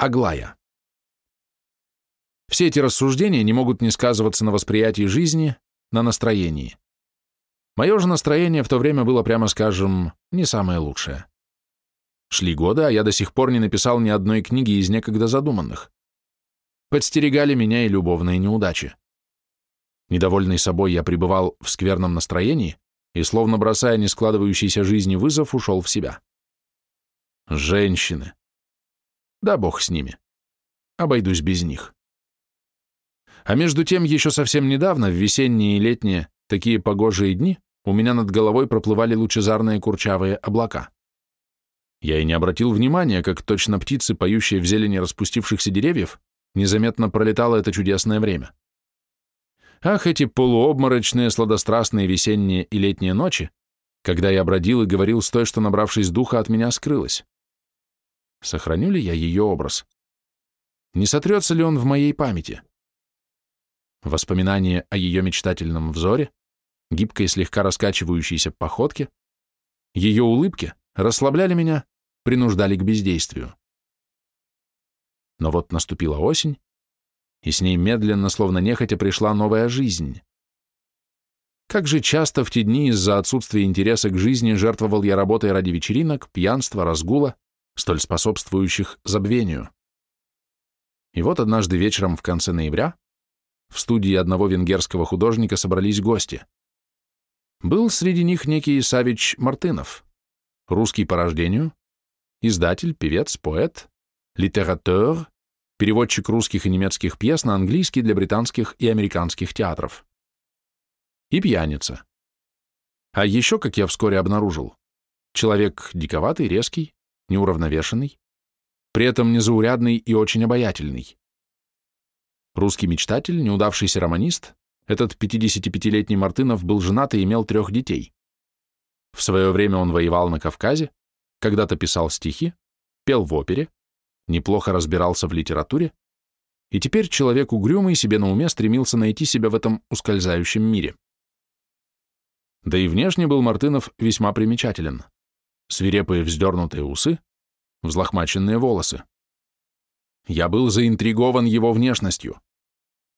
Аглая. Все эти рассуждения не могут не сказываться на восприятии жизни, на настроении. Мое же настроение в то время было, прямо скажем, не самое лучшее. Шли годы, а я до сих пор не написал ни одной книги из некогда задуманных. Подстерегали меня и любовные неудачи. Недовольный собой я пребывал в скверном настроении и, словно бросая нескладывающийся жизни вызов, ушел в себя. Женщины. Да бог с ними. Обойдусь без них. А между тем, еще совсем недавно, в весенние и летние, такие погожие дни, у меня над головой проплывали лучезарные курчавые облака. Я и не обратил внимания, как точно птицы, поющие в зелени распустившихся деревьев, незаметно пролетало это чудесное время. Ах, эти полуобморочные, сладострастные весенние и летние ночи, когда я бродил и говорил с той, что, набравшись духа, от меня скрылась. Сохраню ли я ее образ? Не сотрется ли он в моей памяти? Воспоминания о ее мечтательном взоре, гибкой слегка раскачивающейся походке, ее улыбке расслабляли меня, принуждали к бездействию. Но вот наступила осень, и с ней медленно, словно нехотя, пришла новая жизнь. Как же часто в те дни из-за отсутствия интереса к жизни жертвовал я работой ради вечеринок, пьянства, разгула, столь способствующих забвению. И вот однажды вечером в конце ноября в студии одного венгерского художника собрались гости. Был среди них некий Савич Мартынов, русский по рождению, издатель, певец, поэт, литератор, переводчик русских и немецких пьес на английский для британских и американских театров. И пьяница. А еще, как я вскоре обнаружил, человек диковатый, резкий, неуравновешенный, при этом незаурядный и очень обаятельный. Русский мечтатель, неудавшийся романист, этот 55-летний Мартынов был женат и имел трех детей. В свое время он воевал на Кавказе, когда-то писал стихи, пел в опере, неплохо разбирался в литературе, и теперь человек угрюмый себе на уме стремился найти себя в этом ускользающем мире. Да и внешне был Мартынов весьма примечателен. Свирепые вздернутые усы, взлохмаченные волосы. Я был заинтригован его внешностью.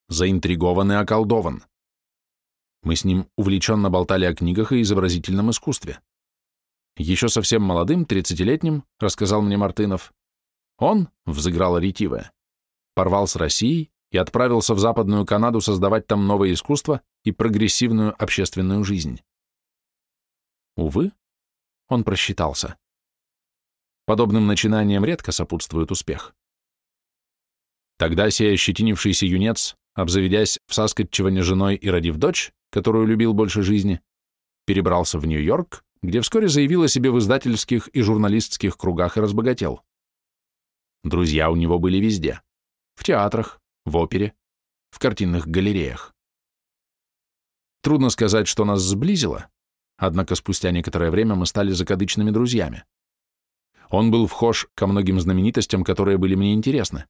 Заинтригован и околдован. Мы с ним увлеченно болтали о книгах и изобразительном искусстве. Еще совсем молодым, тридцатилетним, рассказал мне Мартынов, он, взыграла ретивая, порвал с Россией и отправился в Западную Канаду создавать там новое искусство и прогрессивную общественную жизнь. Увы, он просчитался. Подобным начинаниям редко сопутствует успех. Тогда сей ощетинившийся юнец, обзаведясь в Саскотчеване женой и родив дочь, которую любил больше жизни, перебрался в Нью-Йорк, где вскоре заявил о себе в издательских и журналистских кругах и разбогател. Друзья у него были везде. В театрах, в опере, в картинных галереях. Трудно сказать, что нас сблизило, однако спустя некоторое время мы стали закадычными друзьями. Он был вхож ко многим знаменитостям, которые были мне интересны.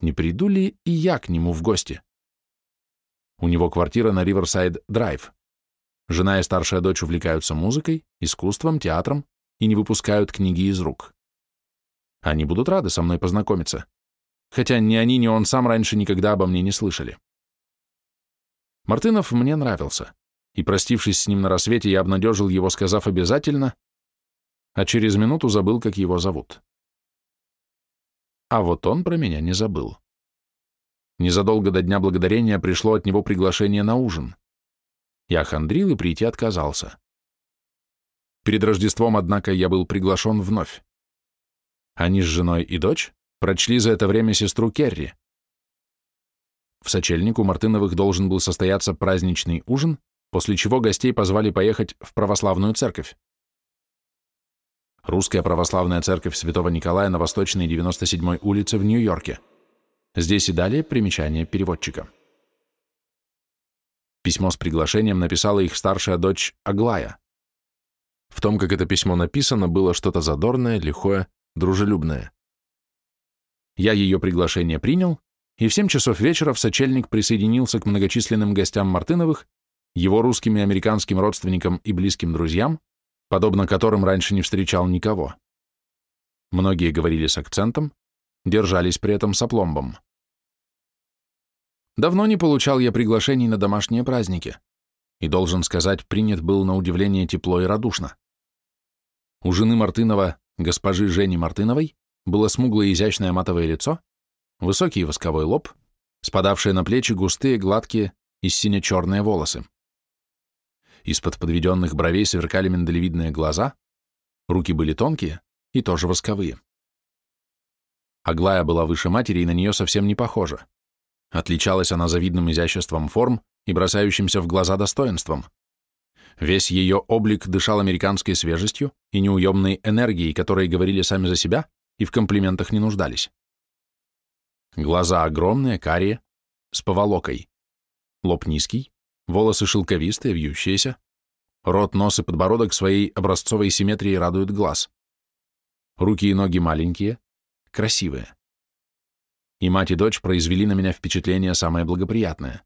Не приду ли и я к нему в гости? У него квартира на Риверсайд-драйв. Жена и старшая дочь увлекаются музыкой, искусством, театром и не выпускают книги из рук. Они будут рады со мной познакомиться, хотя ни они, ни он сам раньше никогда обо мне не слышали. Мартынов мне нравился, и, простившись с ним на рассвете, я обнадежил его, сказав обязательно, а через минуту забыл, как его зовут. А вот он про меня не забыл. Незадолго до Дня Благодарения пришло от него приглашение на ужин. Я хандрил и прийти отказался. Перед Рождеством, однако, я был приглашен вновь. Они с женой и дочь прочли за это время сестру Керри. В сочельнику Мартыновых должен был состояться праздничный ужин, после чего гостей позвали поехать в православную церковь. Русская православная церковь Святого Николая на Восточной 97-й улице в Нью-Йорке – Здесь и далее примечание переводчика. Письмо с приглашением написала их старшая дочь Аглая. В том, как это письмо написано, было что-то задорное, лихое, дружелюбное. Я ее приглашение принял, и в семь часов вечера в сочельник присоединился к многочисленным гостям Мартыновых, его русским и американским родственникам и близким друзьям, подобно которым раньше не встречал никого. Многие говорили с акцентом, держались при этом с опломбом. Давно не получал я приглашений на домашние праздники, и, должен сказать, принят был на удивление тепло и радушно. У жены Мартынова, госпожи Жени Мартыновой, было смуглое изящное матовое лицо, высокий восковой лоб, спадавшие на плечи густые, гладкие и сине-черные волосы. Из-под подведенных бровей сверкали миндалевидные глаза, руки были тонкие и тоже восковые. Аглая была выше матери и на нее совсем не похожа. Отличалась она завидным изяществом форм и бросающимся в глаза достоинством. Весь ее облик дышал американской свежестью и неуемной энергией, которые говорили сами за себя и в комплиментах не нуждались. Глаза огромные, карие, с поволокой. Лоб низкий, волосы шелковистые, вьющиеся. Рот, нос и подбородок своей образцовой симметрией радуют глаз. Руки и ноги маленькие, красивые и мать и дочь произвели на меня впечатление самое благоприятное.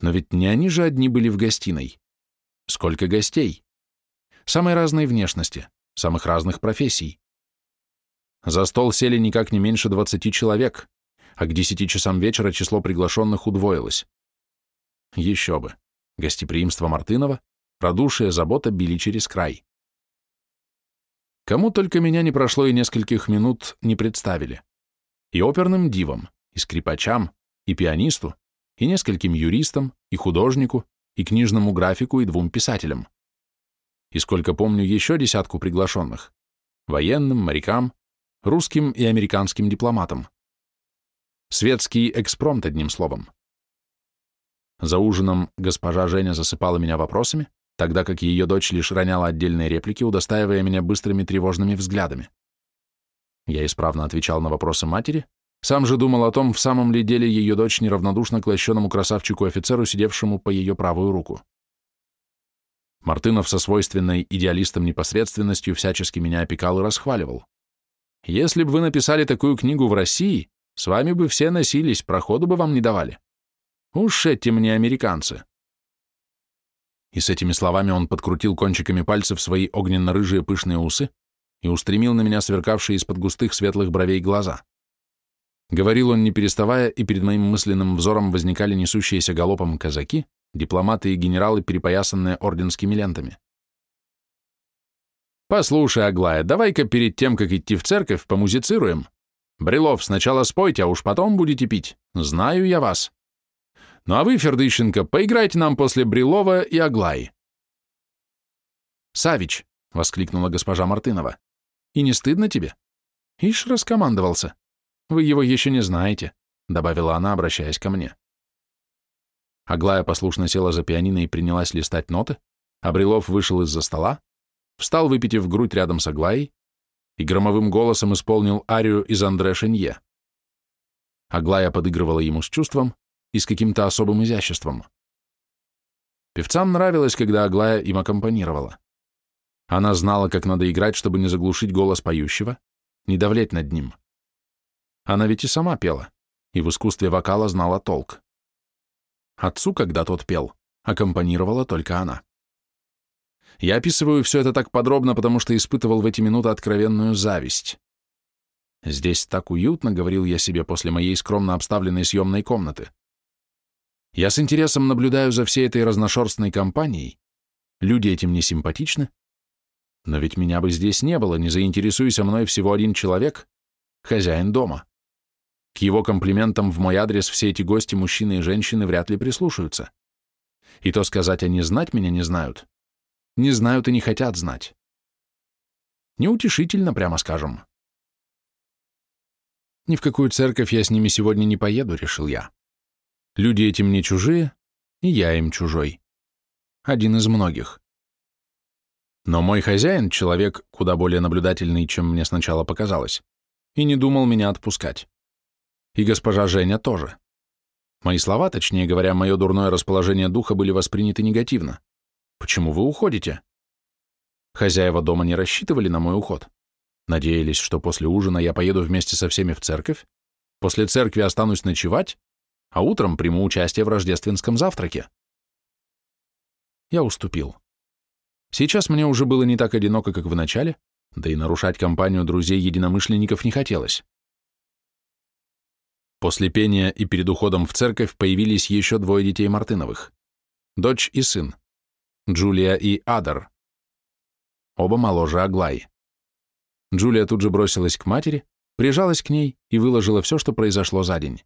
Но ведь не они же одни были в гостиной. Сколько гостей? Самой разной внешности, самых разных профессий. За стол сели никак не меньше двадцати человек, а к десяти часам вечера число приглашенных удвоилось. Еще бы. Гостеприимство Мартынова, радушие, забота били через край. Кому только меня не прошло и нескольких минут не представили и оперным дивам, и скрипачам, и пианисту, и нескольким юристам, и художнику, и книжному графику, и двум писателям. И сколько помню, еще десятку приглашенных, военным, морякам, русским и американским дипломатам. Светский экспромт, одним словом. За ужином госпожа Женя засыпала меня вопросами, тогда как ее дочь лишь роняла отдельные реплики, удостаивая меня быстрыми тревожными взглядами. Я исправно отвечал на вопросы матери, сам же думал о том, в самом ли деле ее дочь неравнодушна к лощеному красавчику-офицеру, сидевшему по ее правую руку. Мартынов со свойственной идеалистом непосредственностью всячески меня опекал и расхваливал. «Если бы вы написали такую книгу в России, с вами бы все носились, проходу бы вам не давали. Уж эти мне американцы». И с этими словами он подкрутил кончиками пальцев свои огненно-рыжие пышные усы, и устремил на меня сверкавшие из-под густых светлых бровей глаза. Говорил он не переставая, и перед моим мысленным взором возникали несущиеся галопом казаки, дипломаты и генералы, перепоясанные орденскими лентами. «Послушай, Аглая, давай-ка перед тем, как идти в церковь, помузицируем. Брилов, сначала спойте, а уж потом будете пить. Знаю я вас. Ну а вы, Фердыщенко, поиграйте нам после Брилова и Аглаи». «Савич», — воскликнула госпожа Мартынова, и не стыдно тебе? Ишь раскомандовался. Вы его еще не знаете, добавила она, обращаясь ко мне. Аглая послушно села за пианино и принялась листать ноты, а Брилов вышел из-за стола, встал, выпитив грудь рядом с Аглаей, и громовым голосом исполнил арию из Андре Шенье. Аглая подыгрывала ему с чувством и с каким-то особым изяществом. Певцам нравилось, когда Аглая им аккомпанировала. Она знала, как надо играть, чтобы не заглушить голос поющего, не давлеть над ним. Она ведь и сама пела, и в искусстве вокала знала толк. Отцу, когда тот пел, аккомпанировала только она. Я описываю все это так подробно, потому что испытывал в эти минуты откровенную зависть. «Здесь так уютно», — говорил я себе после моей скромно обставленной съемной комнаты. Я с интересом наблюдаю за всей этой разношерстной компанией. Люди этим не симпатичны, но ведь меня бы здесь не было, не заинтересуйся мной всего один человек, хозяин дома. К его комплиментам в мой адрес все эти гости, мужчины и женщины, вряд ли прислушаются. И то сказать, они знать меня не знают. Не знают и не хотят знать. Неутешительно, прямо скажем. Ни в какую церковь я с ними сегодня не поеду, решил я. Люди эти мне чужие, и я им чужой. Один из многих. Но мой хозяин — человек куда более наблюдательный, чем мне сначала показалось, и не думал меня отпускать. И госпожа Женя тоже. Мои слова, точнее говоря, мое дурное расположение духа были восприняты негативно. «Почему вы уходите?» Хозяева дома не рассчитывали на мой уход. Надеялись, что после ужина я поеду вместе со всеми в церковь, после церкви останусь ночевать, а утром приму участие в рождественском завтраке. Я уступил. Сейчас мне уже было не так одиноко, как в начале, да и нарушать компанию друзей-единомышленников не хотелось. После пения и перед уходом в церковь появились еще двое детей Мартыновых. Дочь и сын. Джулия и Адар. Оба моложе Аглаи. Джулия тут же бросилась к матери, прижалась к ней и выложила все, что произошло за день.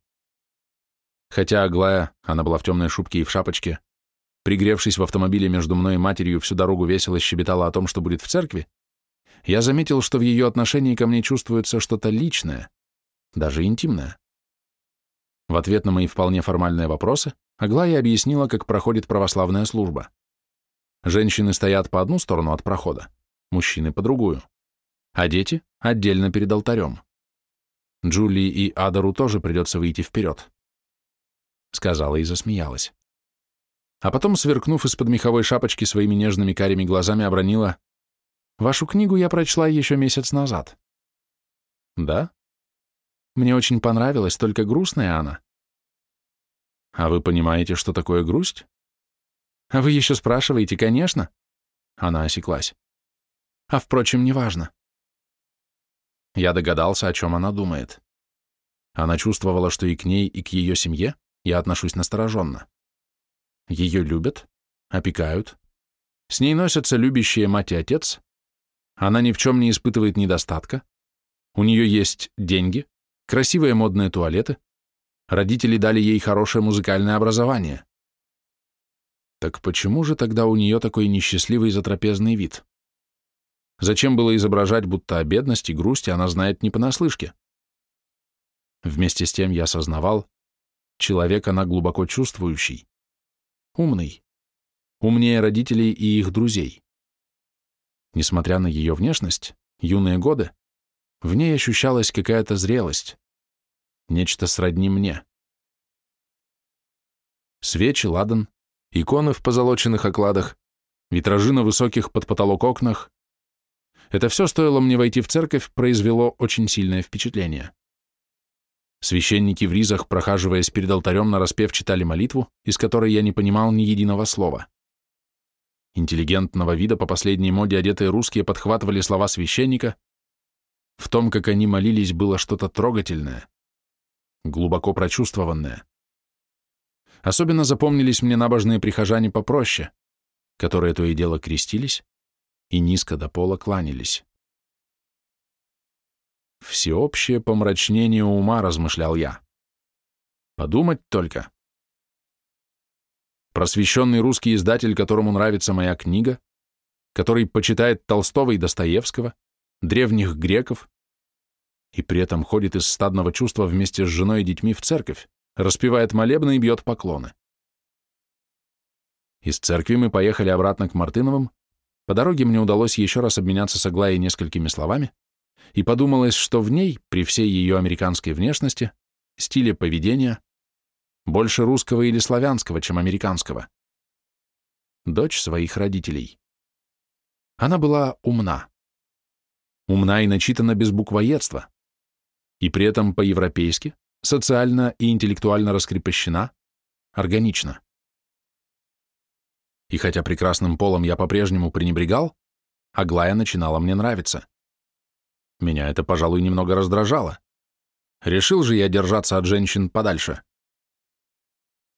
Хотя Аглая, она была в темной шубке и в шапочке, пригревшись в автомобиле между мной и матерью, всю дорогу весело щебетала о том, что будет в церкви, я заметил, что в ее отношении ко мне чувствуется что-то личное, даже интимное. В ответ на мои вполне формальные вопросы Аглая объяснила, как проходит православная служба. Женщины стоят по одну сторону от прохода, мужчины по другую, а дети отдельно перед алтарем. Джулии и Адару тоже придется выйти вперед. Сказала и засмеялась. А потом, сверкнув из-под меховой шапочки своими нежными карими глазами, обронила «Вашу книгу я прочла еще месяц назад». «Да?» Мне очень понравилась, только грустная она. А вы понимаете, что такое грусть? А вы еще спрашиваете, конечно. Она осеклась. А впрочем, неважно. Я догадался, о чем она думает. Она чувствовала, что и к ней, и к ее семье я отношусь настороженно. Ее любят, опекают. С ней носятся любящие мать и отец. Она ни в чем не испытывает недостатка. У нее есть деньги, красивые модные туалеты, родители дали ей хорошее музыкальное образование. Так почему же тогда у нее такой несчастливый затрапезный вид? Зачем было изображать, будто о бедности, грусти она знает не понаслышке? Вместе с тем я осознавал, человек она глубоко чувствующий, умный, умнее родителей и их друзей. Несмотря на ее внешность, юные годы, в ней ощущалась какая-то зрелость, нечто сродни мне. Свечи, ладан, иконы в позолоченных окладах, витражи на высоких под потолок окнах. Это все стоило мне войти в церковь, произвело очень сильное впечатление. Священники в ризах, прохаживаясь перед алтарем, нараспев читали молитву, из которой я не понимал ни единого слова. Интеллигентного вида по последней моде одетые русские подхватывали слова священника, в том, как они молились, было что-то трогательное, глубоко прочувствованное. Особенно запомнились мне набожные прихожане попроще, которые то и дело крестились и низко до пола кланялись. Всеобщее помрачнение ума, размышлял я. Подумать только. Просвещенный русский издатель, которому нравится моя книга, который почитает Толстого и Достоевского, древних греков, и при этом ходит из стадного чувства вместе с женой и детьми в церковь, распевает молебны и бьет поклоны. Из церкви мы поехали обратно к Мартыновым. По дороге мне удалось еще раз обменяться с Аглаей несколькими словами, и подумалось, что в ней, при всей ее американской внешности, стиле поведения, больше русского или славянского, чем американского. Дочь своих родителей. Она была умна умна и начитана без буквоедства, и при этом по-европейски, социально и интеллектуально раскрепощена, органична. И хотя прекрасным полом я по-прежнему пренебрегал, Аглая начинала мне нравиться. Меня это, пожалуй, немного раздражало. Решил же я держаться от женщин подальше.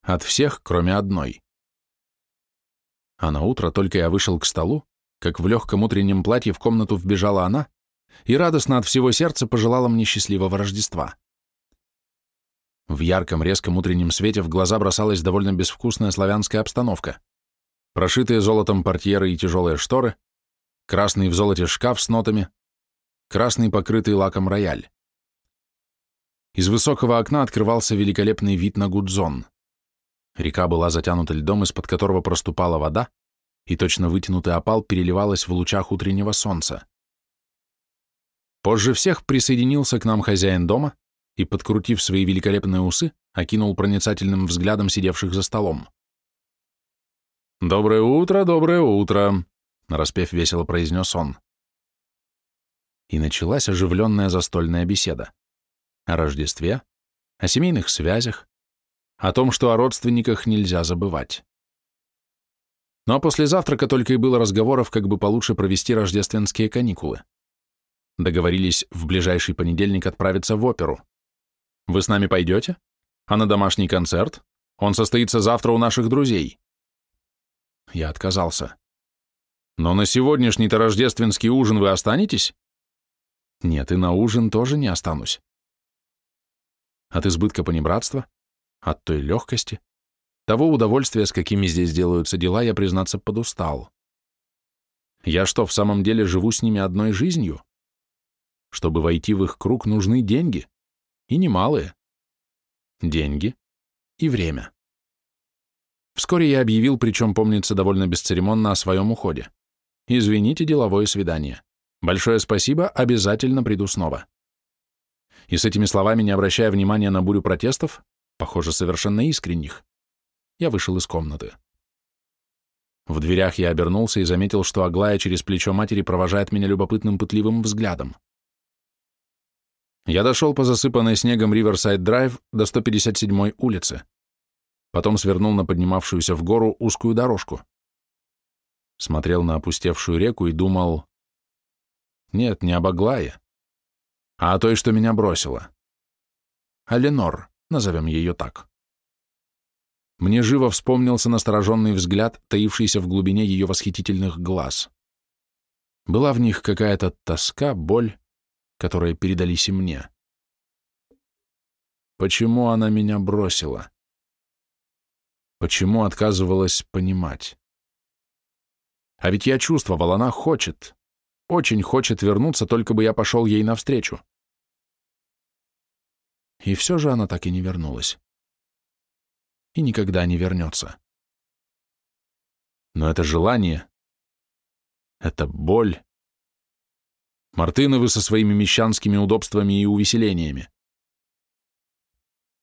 От всех, кроме одной. А на утро только я вышел к столу, как в легком утреннем платье в комнату вбежала она и радостно от всего сердца пожелала мне счастливого Рождества. В ярком, резком утреннем свете в глаза бросалась довольно безвкусная славянская обстановка. Прошитые золотом портьеры и тяжелые шторы, красный в золоте шкаф с нотами, красный покрытый лаком рояль. Из высокого окна открывался великолепный вид на Гудзон. Река была затянута льдом, из-под которого проступала вода, и точно вытянутый опал переливалась в лучах утреннего солнца. Позже всех присоединился к нам хозяин дома и, подкрутив свои великолепные усы, окинул проницательным взглядом сидевших за столом. «Доброе утро, доброе утро!» — нараспев весело произнес он. И началась оживленная застольная беседа. О Рождестве, о семейных связях, о том, что о родственниках нельзя забывать. Ну а после завтрака только и было разговоров, как бы получше провести рождественские каникулы. Договорились в ближайший понедельник отправиться в оперу. Вы с нами пойдете? А на домашний концерт? Он состоится завтра у наших друзей. Я отказался. Но на сегодняшний-то рождественский ужин вы останетесь? Нет, и на ужин тоже не останусь. От избытка понебратства, от той легкости, того удовольствия, с какими здесь делаются дела, я, признаться, подустал. Я что, в самом деле живу с ними одной жизнью? Чтобы войти в их круг, нужны деньги. И немалые. Деньги и время. Вскоре я объявил, причем, помнится, довольно бесцеремонно, о своем уходе. Извините, деловое свидание. Большое спасибо, обязательно приду снова. И с этими словами, не обращая внимания на бурю протестов, похоже, совершенно искренних, я вышел из комнаты. В дверях я обернулся и заметил, что Аглая через плечо матери провожает меня любопытным пытливым взглядом. Я дошел по засыпанной снегом Риверсайд-драйв до 157-й улицы. Потом свернул на поднимавшуюся в гору узкую дорожку. Смотрел на опустевшую реку и думал... Нет, не об Аглае, а о той, что меня бросила. Аленор, назовем ее так. Мне живо вспомнился настороженный взгляд, таившийся в глубине ее восхитительных глаз. Была в них какая-то тоска, боль, которые передались и мне. Почему она меня бросила? Почему отказывалась понимать? А ведь я чувствовал, она хочет, очень хочет вернуться, только бы я пошел ей навстречу. И все же она так и не вернулась и никогда не вернется. Но это желание, это боль. Мартыновы со своими мещанскими удобствами и увеселениями.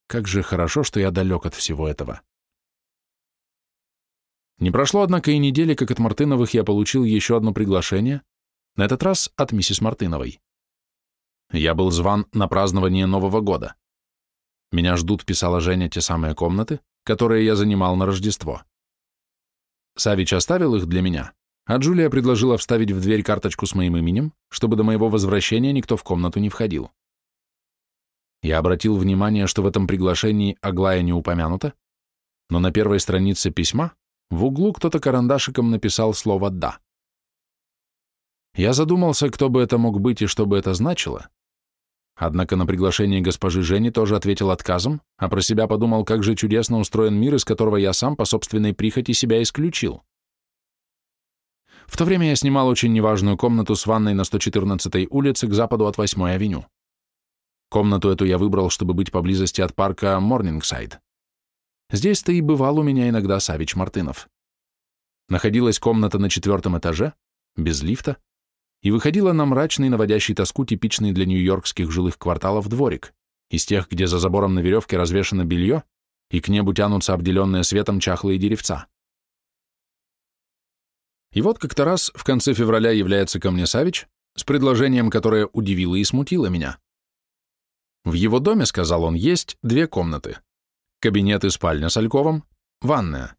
Как же хорошо, что я далек от всего этого. Не прошло, однако, и недели, как от Мартыновых я получил еще одно приглашение, на этот раз от миссис Мартыновой. Я был зван на празднование Нового года. Меня ждут, писала Женя, те самые комнаты, которые я занимал на Рождество. Савич оставил их для меня, а Джулия предложила вставить в дверь карточку с моим именем, чтобы до моего возвращения никто в комнату не входил. Я обратил внимание, что в этом приглашении Аглая не упомянута, но на первой странице письма в углу кто-то карандашиком написал слово «да». Я задумался, кто бы это мог быть и что бы это значило, Однако на приглашение госпожи Жени тоже ответил отказом, а про себя подумал, как же чудесно устроен мир, из которого я сам по собственной прихоти себя исключил. В то время я снимал очень неважную комнату с ванной на 114-й улице к западу от 8-й авеню. Комнату эту я выбрал, чтобы быть поблизости от парка Морнингсайд. Здесь-то и бывал у меня иногда Савич Мартынов. Находилась комната на четвертом этаже, без лифта, и выходила на мрачный, наводящий тоску, типичный для нью-йоркских жилых кварталов дворик, из тех, где за забором на веревке развешано белье, и к небу тянутся обделенные светом чахлые деревца. И вот как-то раз в конце февраля является ко мне Савич с предложением, которое удивило и смутило меня. В его доме, сказал он, есть две комнаты. Кабинет и спальня с альковом, ванная.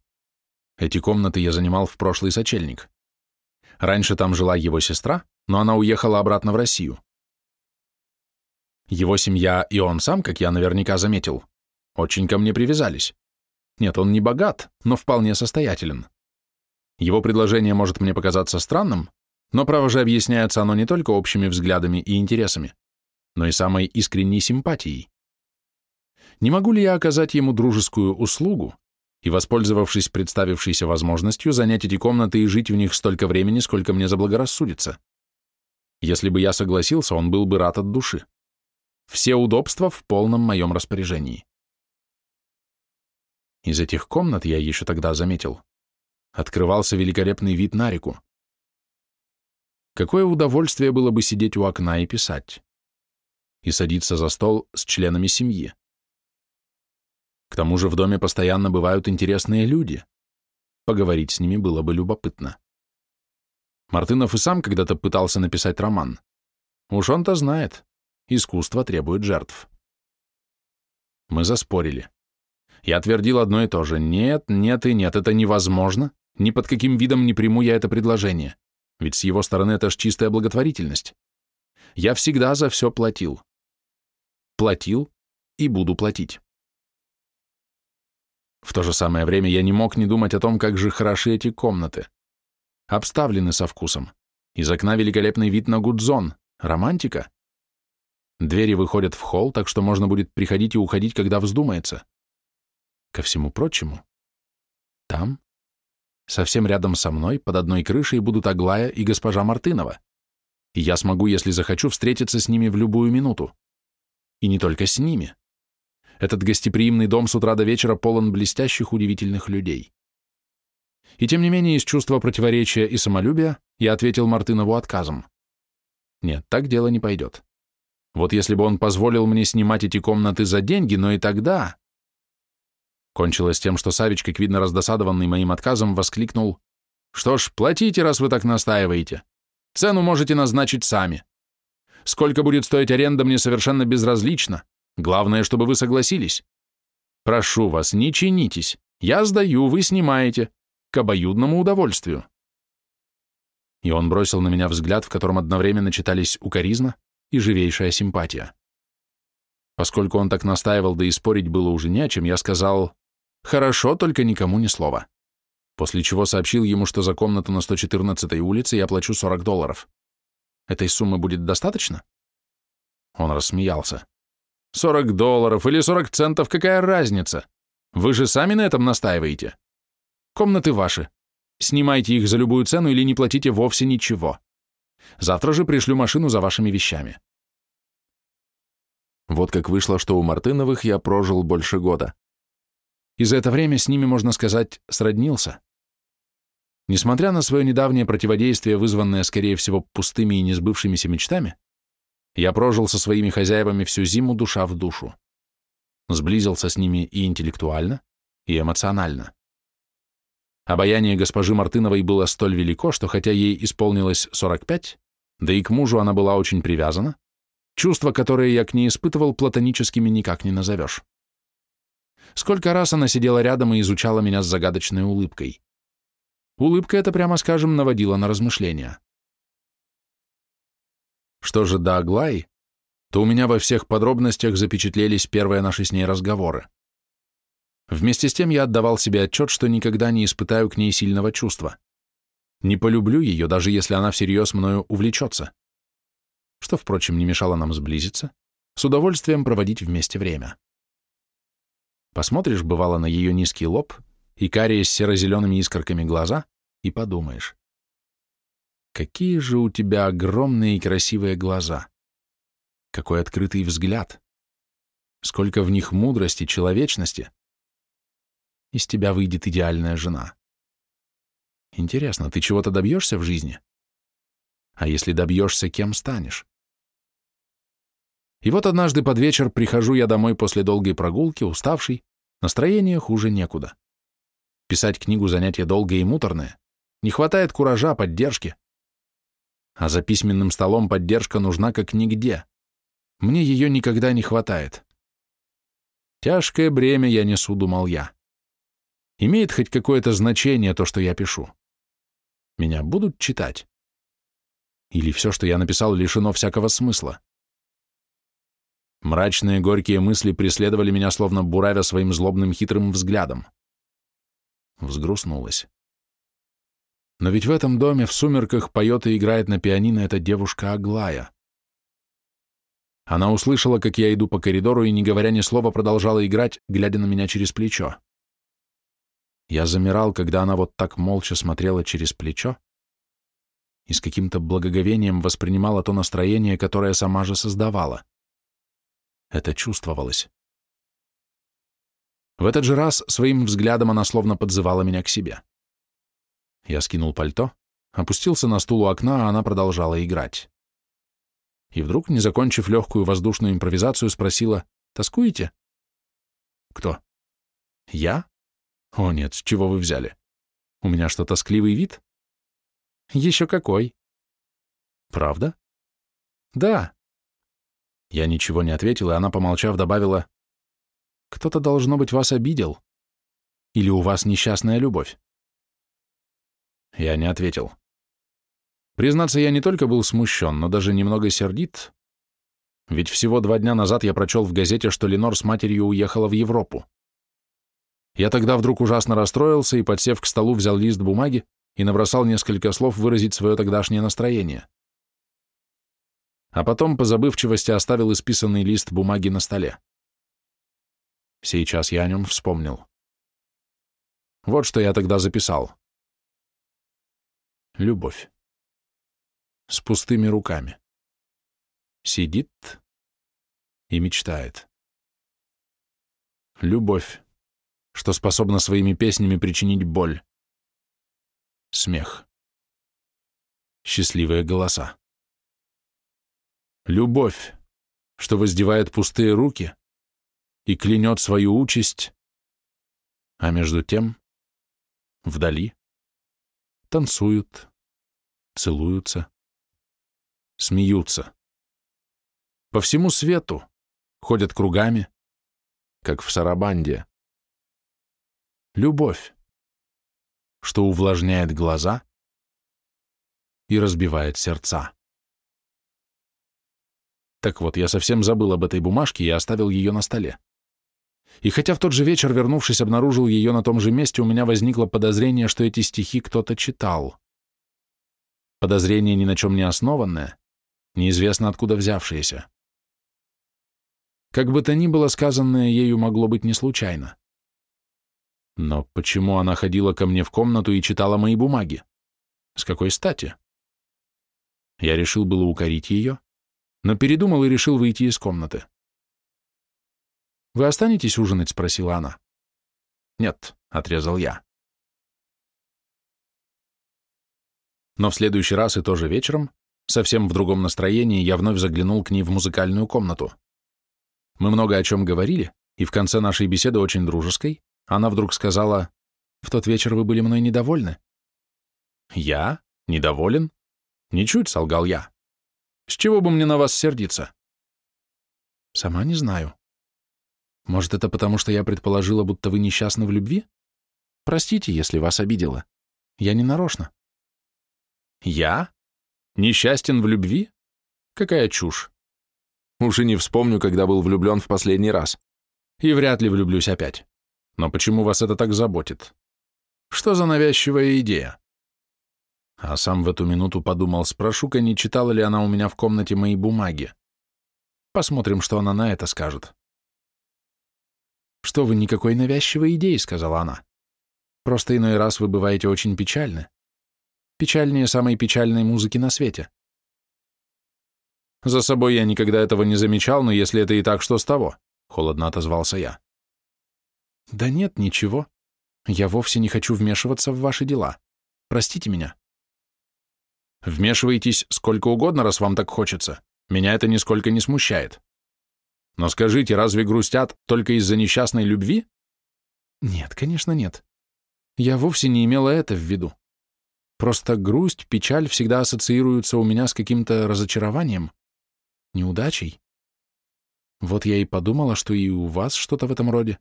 Эти комнаты я занимал в прошлый сочельник. Раньше там жила его сестра, но она уехала обратно в Россию. Его семья и он сам, как я наверняка заметил, очень ко мне привязались. Нет, он не богат, но вполне состоятелен. Его предложение может мне показаться странным, но, право же, объясняется оно не только общими взглядами и интересами, но и самой искренней симпатией. Не могу ли я оказать ему дружескую услугу и, воспользовавшись представившейся возможностью, занять эти комнаты и жить в них столько времени, сколько мне заблагорассудится? Если бы я согласился, он был бы рад от души. Все удобства в полном моем распоряжении. Из этих комнат, я еще тогда заметил, открывался великолепный вид на реку. Какое удовольствие было бы сидеть у окна и писать. И садиться за стол с членами семьи. К тому же в доме постоянно бывают интересные люди. Поговорить с ними было бы любопытно. Мартынов и сам когда-то пытался написать роман. Уж он-то знает, искусство требует жертв. Мы заспорили. Я твердил одно и то же. Нет, нет и нет, это невозможно. Ни под каким видом не приму я это предложение. Ведь с его стороны это ж чистая благотворительность. Я всегда за все платил. Платил и буду платить. В то же самое время я не мог не думать о том, как же хороши эти комнаты. Обставлены со вкусом. Из окна великолепный вид на Гудзон. Романтика. Двери выходят в холл, так что можно будет приходить и уходить, когда вздумается. Ко всему прочему, там, совсем рядом со мной, под одной крышей, будут Аглая и госпожа Мартынова. И я смогу, если захочу, встретиться с ними в любую минуту. И не только с ними. Этот гостеприимный дом с утра до вечера полон блестящих, удивительных людей. И тем не менее, из чувства противоречия и самолюбия я ответил Мартынову отказом. Нет, так дело не пойдет. Вот если бы он позволил мне снимать эти комнаты за деньги, но и тогда... Кончилось тем, что Савич, как видно раздосадованный моим отказом, воскликнул, «Что ж, платите, раз вы так настаиваете. Цену можете назначить сами. Сколько будет стоить аренда, мне совершенно безразлично. Главное, чтобы вы согласились. Прошу вас, не чинитесь. Я сдаю, вы снимаете. К обоюдному удовольствию. И он бросил на меня взгляд, в котором одновременно читались укоризна и живейшая симпатия. Поскольку он так настаивал, да и спорить было уже не о чем, я сказал «Хорошо, только никому ни слова». После чего сообщил ему, что за комнату на 114-й улице я плачу 40 долларов. Этой суммы будет достаточно? Он рассмеялся. Сорок долларов или сорок центов, какая разница? Вы же сами на этом настаиваете. Комнаты ваши. Снимайте их за любую цену или не платите вовсе ничего. Завтра же пришлю машину за вашими вещами. Вот как вышло, что у Мартыновых я прожил больше года. И за это время с ними, можно сказать, сроднился. Несмотря на свое недавнее противодействие, вызванное, скорее всего, пустыми и несбывшимися мечтами, я прожил со своими хозяевами всю зиму душа в душу. Сблизился с ними и интеллектуально, и эмоционально. Обаяние госпожи Мартыновой было столь велико, что хотя ей исполнилось 45, да и к мужу она была очень привязана, чувства, которые я к ней испытывал, платоническими никак не назовешь. Сколько раз она сидела рядом и изучала меня с загадочной улыбкой. Улыбка эта, прямо скажем, наводила на размышления. Что же до Аглаи, то у меня во всех подробностях запечатлелись первые наши с ней разговоры. Вместе с тем я отдавал себе отчет, что никогда не испытаю к ней сильного чувства. Не полюблю ее, даже если она всерьез мною увлечется. Что, впрочем, не мешало нам сблизиться, с удовольствием проводить вместе время. Посмотришь, бывало, на ее низкий лоб и карие с серо-зелеными искорками глаза, и подумаешь, Какие же у тебя огромные и красивые глаза! Какой открытый взгляд! Сколько в них мудрости, человечности! Из тебя выйдет идеальная жена. Интересно, ты чего-то добьешься в жизни? А если добьешься, кем станешь? И вот однажды под вечер прихожу я домой после долгой прогулки, уставший, настроение хуже некуда. Писать книгу занятие долгое и муторное. Не хватает куража, поддержки а за письменным столом поддержка нужна как нигде. Мне ее никогда не хватает. Тяжкое бремя я несу, думал я. Имеет хоть какое-то значение то, что я пишу? Меня будут читать? Или все, что я написал, лишено всякого смысла? Мрачные горькие мысли преследовали меня, словно буравя своим злобным хитрым взглядом. Взгрустнулась. Но ведь в этом доме в сумерках поет и играет на пианино эта девушка Аглая. Она услышала, как я иду по коридору и, не говоря ни слова, продолжала играть, глядя на меня через плечо. Я замирал, когда она вот так молча смотрела через плечо и с каким-то благоговением воспринимала то настроение, которое сама же создавала. Это чувствовалось. В этот же раз своим взглядом она словно подзывала меня к себе. Я скинул пальто, опустился на стул у окна, а она продолжала играть. И вдруг, не закончив легкую воздушную импровизацию, спросила «Тоскуете?» «Кто?» «Я?» «О нет, с чего вы взяли? У меня что, тоскливый вид?» «Еще какой!» «Правда?» «Да». Я ничего не ответил, и она, помолчав, добавила «Кто-то, должно быть, вас обидел. Или у вас несчастная любовь?» Я не ответил. Признаться, я не только был смущен, но даже немного сердит. Ведь всего два дня назад я прочел в газете, что Ленор с матерью уехала в Европу. Я тогда вдруг ужасно расстроился и, подсев к столу, взял лист бумаги и набросал несколько слов выразить свое тогдашнее настроение. А потом по забывчивости оставил исписанный лист бумаги на столе. Сейчас я о нем вспомнил. Вот что я тогда записал. Любовь. С пустыми руками. Сидит и мечтает. Любовь, что способна своими песнями причинить боль. Смех. Счастливые голоса. Любовь, что воздевает пустые руки и клянет свою участь, а между тем вдали танцуют, целуются, смеются. По всему свету ходят кругами, как в сарабанде. Любовь, что увлажняет глаза и разбивает сердца. Так вот, я совсем забыл об этой бумажке и оставил ее на столе. И хотя в тот же вечер, вернувшись, обнаружил ее на том же месте, у меня возникло подозрение, что эти стихи кто-то читал. Подозрение ни на чем не основанное, неизвестно откуда взявшееся. Как бы то ни было, сказанное ею могло быть не случайно. Но почему она ходила ко мне в комнату и читала мои бумаги? С какой стати? Я решил было укорить ее, но передумал и решил выйти из комнаты. «Вы останетесь ужинать?» — спросила она. «Нет», — отрезал я. Но в следующий раз и тоже вечером, совсем в другом настроении, я вновь заглянул к ней в музыкальную комнату. Мы много о чем говорили, и в конце нашей беседы, очень дружеской, она вдруг сказала, «В тот вечер вы были мной недовольны». «Я? Недоволен?» «Ничуть», — солгал я. «С чего бы мне на вас сердиться?» «Сама не знаю. Может, это потому, что я предположила, будто вы несчастны в любви? Простите, если вас обидела. Я не нарочно». «Я? Несчастен в любви? Какая чушь!» Уже не вспомню, когда был влюблен в последний раз. И вряд ли влюблюсь опять. Но почему вас это так заботит? Что за навязчивая идея? А сам в эту минуту подумал, спрошу-ка, не читала ли она у меня в комнате мои бумаги. Посмотрим, что она на это скажет. «Что вы, никакой навязчивой идеи», — сказала она. «Просто иной раз вы бываете очень печальны. Печальнее самой печальной музыки на свете. За собой я никогда этого не замечал, но если это и так, что с того? Холодно отозвался я. Да нет, ничего. Я вовсе не хочу вмешиваться в ваши дела. Простите меня. Вмешивайтесь сколько угодно, раз вам так хочется. Меня это нисколько не смущает. Но скажите, разве грустят только из-за несчастной любви? Нет, конечно, нет. Я вовсе не имела это в виду. Просто грусть, печаль всегда ассоциируются у меня с каким-то разочарованием, Неудачей? Вот я и подумала, что и у вас что-то в этом роде.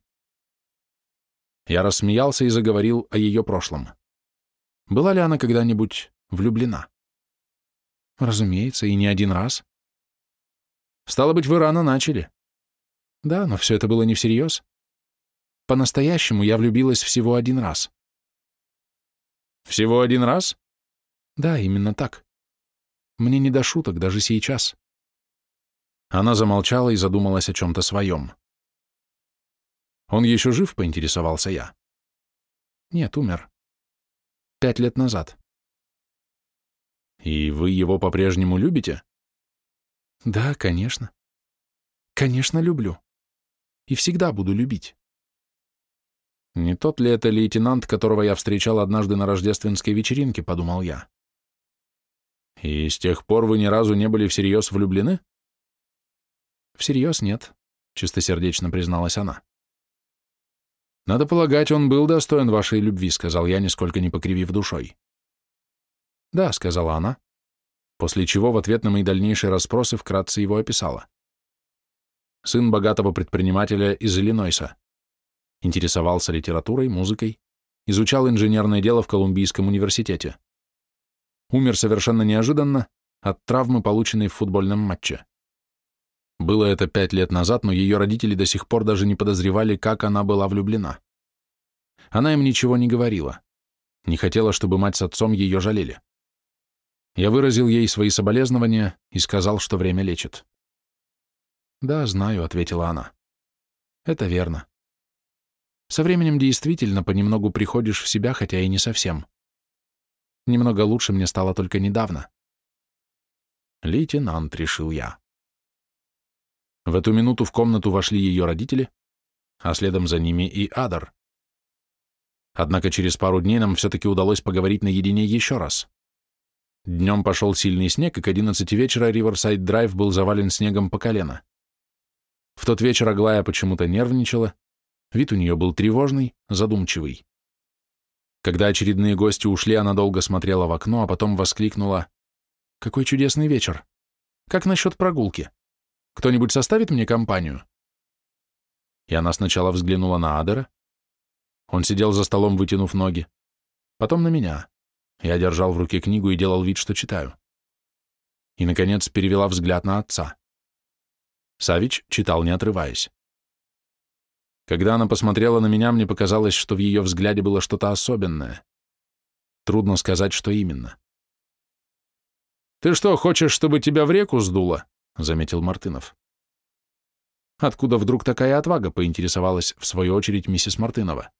Я рассмеялся и заговорил о ее прошлом. Была ли она когда-нибудь влюблена? Разумеется, и не один раз. Стало быть, вы рано начали. Да, но все это было не всерьез. По-настоящему я влюбилась всего один раз. Всего один раз? Да, именно так. Мне не до шуток даже сейчас. Она замолчала и задумалась о чем-то своем. «Он еще жив?» — поинтересовался я. «Нет, умер. Пять лет назад». «И вы его по-прежнему любите?» «Да, конечно. Конечно, люблю. И всегда буду любить». «Не тот ли это лейтенант, которого я встречал однажды на рождественской вечеринке?» — подумал я. «И с тех пор вы ни разу не были всерьез влюблены?» Всерьез нет, чистосердечно призналась она. Надо полагать, он был достоин вашей любви, сказал я, нисколько не покривив душой. Да, сказала она, после чего в ответ на мои дальнейшие расспросы вкратце его описала. Сын богатого предпринимателя из Иллинойса. Интересовался литературой, музыкой, изучал инженерное дело в Колумбийском университете. Умер совершенно неожиданно от травмы, полученной в футбольном матче. Было это пять лет назад, но ее родители до сих пор даже не подозревали, как она была влюблена. Она им ничего не говорила. Не хотела, чтобы мать с отцом ее жалели. Я выразил ей свои соболезнования и сказал, что время лечит. «Да, знаю», — ответила она. «Это верно. Со временем действительно понемногу приходишь в себя, хотя и не совсем. Немного лучше мне стало только недавно». «Лейтенант», — решил я. В эту минуту в комнату вошли ее родители, а следом за ними и Адар. Однако через пару дней нам все-таки удалось поговорить наедине еще раз. Днем пошел сильный снег, и к 11 вечера Риверсайд Драйв был завален снегом по колено. В тот вечер Аглая почему-то нервничала, вид у нее был тревожный, задумчивый. Когда очередные гости ушли, она долго смотрела в окно, а потом воскликнула «Какой чудесный вечер! Как насчет прогулки? Кто-нибудь составит мне компанию?» И она сначала взглянула на Адера. Он сидел за столом, вытянув ноги. Потом на меня. Я держал в руке книгу и делал вид, что читаю. И, наконец, перевела взгляд на отца. Савич читал, не отрываясь. Когда она посмотрела на меня, мне показалось, что в ее взгляде было что-то особенное. Трудно сказать, что именно. «Ты что, хочешь, чтобы тебя в реку сдуло?» — заметил Мартынов. Откуда вдруг такая отвага, поинтересовалась в свою очередь миссис Мартынова.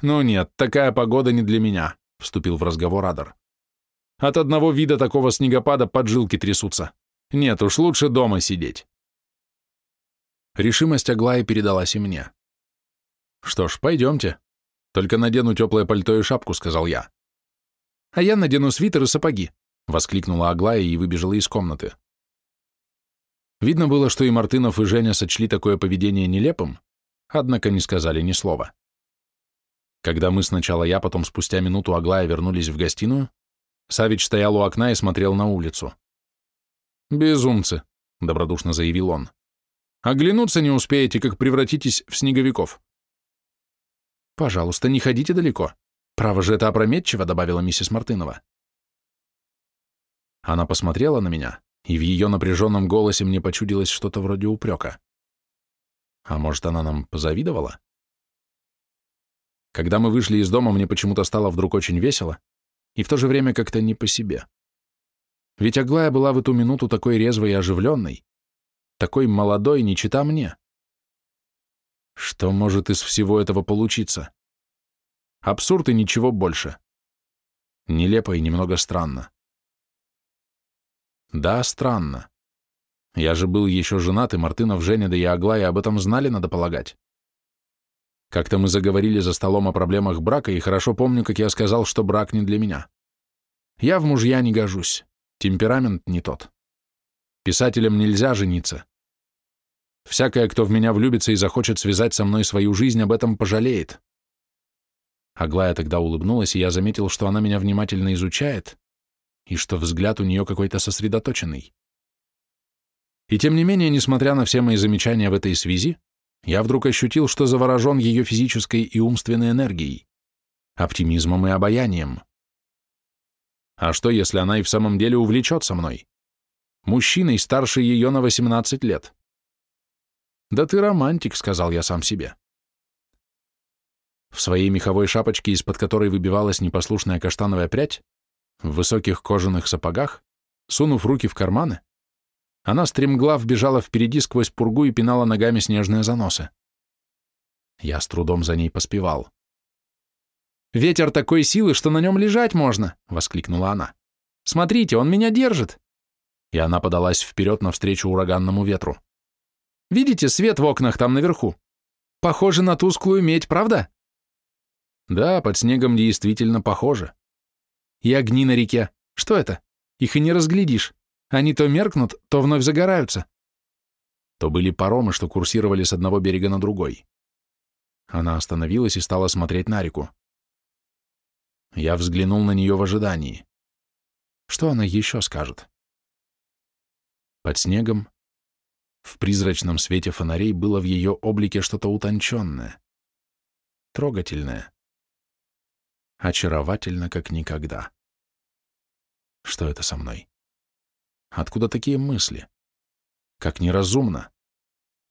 «Ну нет, такая погода не для меня вступил в разговор Адар. От одного вида такого снегопада поджилки трясутся. Нет уж, лучше дома сидеть. Решимость Аглаи передалась и мне. Что ж, пойдемте. Только надену теплое пальто и шапку, сказал я. А я надену свитер и сапоги, воскликнула Аглая и выбежала из комнаты. Видно было, что и Мартынов, и Женя сочли такое поведение нелепым, однако не сказали ни слова. Когда мы сначала я, потом спустя минуту Аглая вернулись в гостиную, Савич стоял у окна и смотрел на улицу. «Безумцы», — добродушно заявил он. «Оглянуться не успеете, как превратитесь в снеговиков». «Пожалуйста, не ходите далеко. Право же это опрометчиво», — добавила миссис Мартынова. Она посмотрела на меня, и в ее напряженном голосе мне почудилось что-то вроде упрека. А может, она нам позавидовала? Когда мы вышли из дома, мне почему-то стало вдруг очень весело и в то же время как-то не по себе. Ведь Аглая была в эту минуту такой резвой и оживленной, такой молодой, не чита мне. Что может из всего этого получиться? Абсурд и ничего больше. Нелепо и немного странно. Да, странно. Я же был еще женат, и Мартынов, Женя, да и Аглая об этом знали, надо полагать. Как-то мы заговорили за столом о проблемах брака, и хорошо помню, как я сказал, что брак не для меня. Я в мужья не гожусь, темперамент не тот. Писателям нельзя жениться. Всякое, кто в меня влюбится и захочет связать со мной свою жизнь, об этом пожалеет. Аглая тогда улыбнулась, и я заметил, что она меня внимательно изучает, и что взгляд у нее какой-то сосредоточенный. И тем не менее, несмотря на все мои замечания в этой связи, я вдруг ощутил, что заворожен ее физической и умственной энергией, оптимизмом и обаянием. А что, если она и в самом деле увлечется мной? Мужчиной, старше ее на 18 лет. «Да ты романтик», — сказал я сам себе. В своей меховой шапочке, из-под которой выбивалась непослушная каштановая прядь, в высоких кожаных сапогах, сунув руки в карманы, она стремглав бежала впереди сквозь пургу и пинала ногами снежные заносы. Я с трудом за ней поспевал. «Ветер такой силы, что на нем лежать можно!» — воскликнула она. «Смотрите, он меня держит!» И она подалась вперед навстречу ураганному ветру. «Видите свет в окнах там наверху? Похоже на тусклую медь, правда?» «Да, под снегом действительно похоже». «И огни на реке. Что это? Их и не разглядишь. Они то меркнут, то вновь загораются. То были паромы, что курсировали с одного берега на другой. Она остановилась и стала смотреть на реку. Я взглянул на нее в ожидании. Что она еще скажет? Под снегом, в призрачном свете фонарей было в ее облике что-то утонченное, трогательное, очаровательно, как никогда. Что это со мной? Откуда такие мысли? Как неразумно.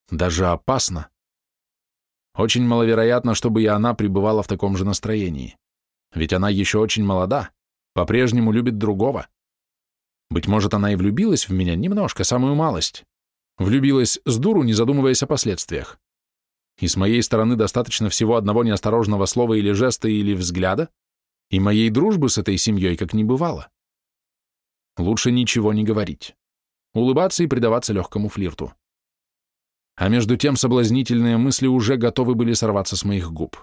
Даже опасно. Очень маловероятно, чтобы и она пребывала в таком же настроении. Ведь она еще очень молода, по-прежнему любит другого. Быть может, она и влюбилась в меня немножко, самую малость. Влюбилась с дуру, не задумываясь о последствиях. И с моей стороны достаточно всего одного неосторожного слова или жеста или взгляда, и моей дружбы с этой семьей как не бывало. Лучше ничего не говорить. Улыбаться и предаваться легкому флирту. А между тем соблазнительные мысли уже готовы были сорваться с моих губ.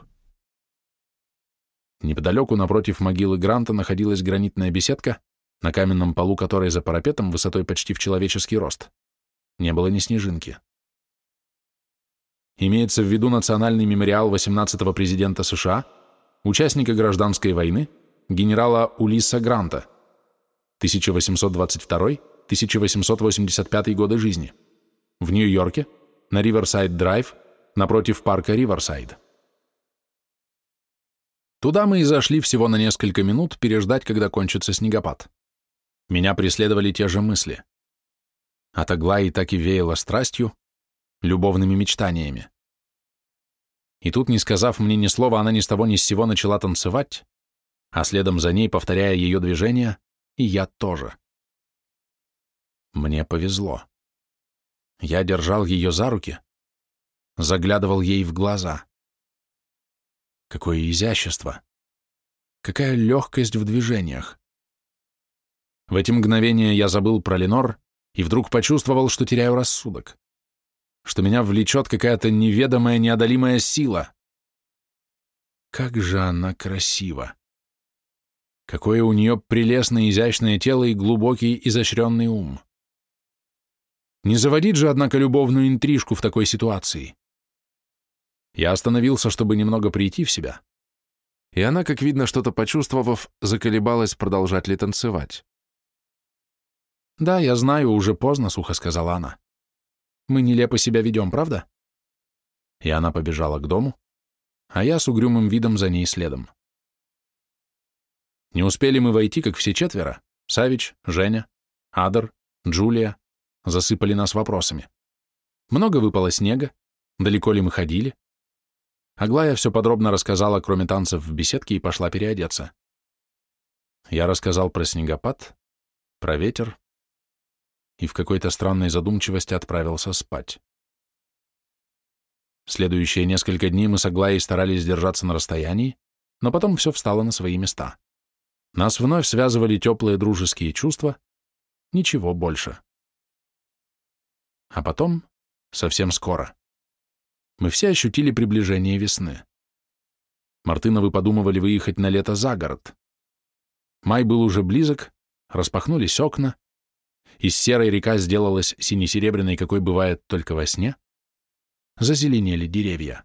Неподалеку, напротив могилы Гранта, находилась гранитная беседка, на каменном полу которой за парапетом, высотой почти в человеческий рост, не было ни снежинки. Имеется в виду национальный мемориал 18-го президента США, участника гражданской войны, генерала Улисса Гранта, 1822-1885 годы жизни, в Нью-Йорке, на Риверсайд-драйв, напротив парка Риверсайд. Туда мы и зашли всего на несколько минут переждать, когда кончится снегопад. Меня преследовали те же мысли. От Аглаи так и веяло страстью, любовными мечтаниями. И тут, не сказав мне ни слова, она ни с того ни с сего начала танцевать, а следом за ней, повторяя ее движения, и я тоже. Мне повезло. Я держал ее за руки, заглядывал ей в глаза. Какое изящество! Какая легкость в движениях! В эти мгновения я забыл про Ленор и вдруг почувствовал, что теряю рассудок, что меня влечет какая-то неведомая, неодолимая сила. Как же она красива! Какое у нее прелестное, изящное тело и глубокий, изощренный ум! Не заводить же, однако, любовную интрижку в такой ситуации. Я остановился, чтобы немного прийти в себя. И она, как видно, что-то почувствовав, заколебалась, продолжать ли танцевать. «Да, я знаю, уже поздно», — сухо сказала она. «Мы нелепо себя ведем, правда?» И она побежала к дому, а я с угрюмым видом за ней следом. Не успели мы войти, как все четверо — Савич, Женя, Адер, Джулия — засыпали нас вопросами. Много выпало снега, далеко ли мы ходили, Аглая все подробно рассказала, кроме танцев в беседке, и пошла переодеться. Я рассказал про снегопад, про ветер и в какой-то странной задумчивости отправился спать. Следующие несколько дней мы с Аглаей старались держаться на расстоянии, но потом все встало на свои места. Нас вновь связывали теплые дружеские чувства, ничего больше. А потом, совсем скоро, мы все ощутили приближение весны. Мартыновы подумывали выехать на лето за город. Май был уже близок, распахнулись окна, из серой река сделалась сине-серебряной, какой бывает только во сне, зазеленели деревья.